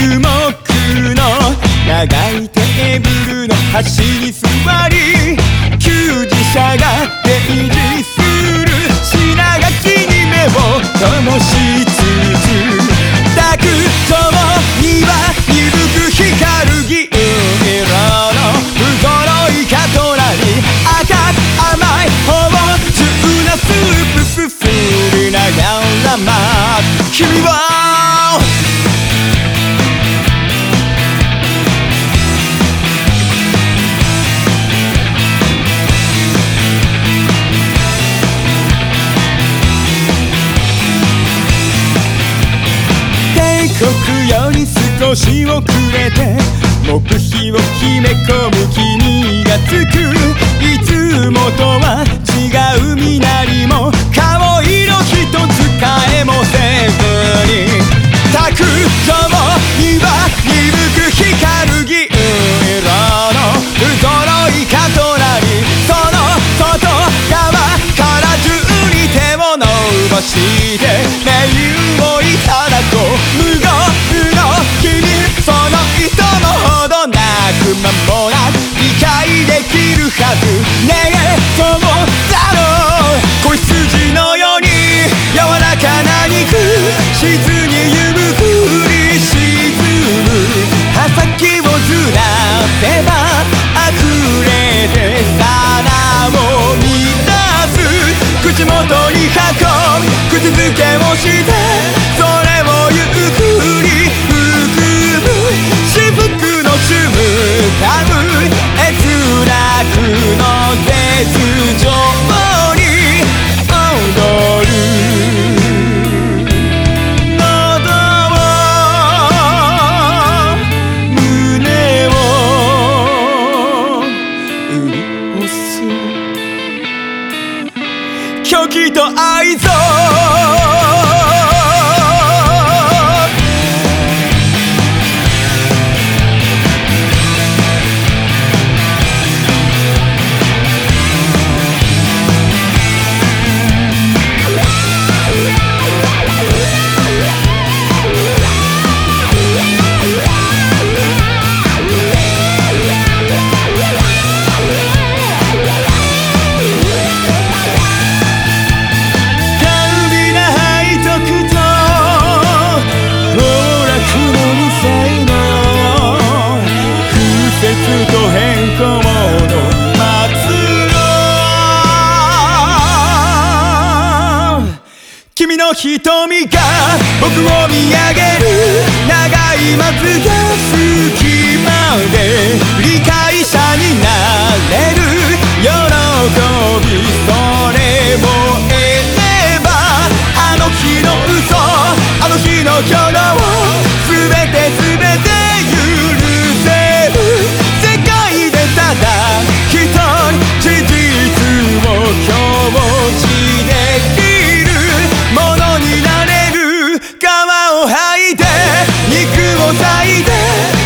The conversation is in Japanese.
木の長いテーブルの端により少し遅れて目標を決め込む君がつく。いつもとは違う身なり。るはずねえそうだろう子羊のように柔らかな肉静にゆむふり沈む刃先をずらせば溢れて皿を乱す口元に運ぶ口づけをしてそれをゆっくり含む至福の瞬間閲楽の絶情に踊る。喉を胸を潤す。狂気と愛憎。君の瞳が僕を見上げる。長いまつげ隙間でを吐いて肉を裂いて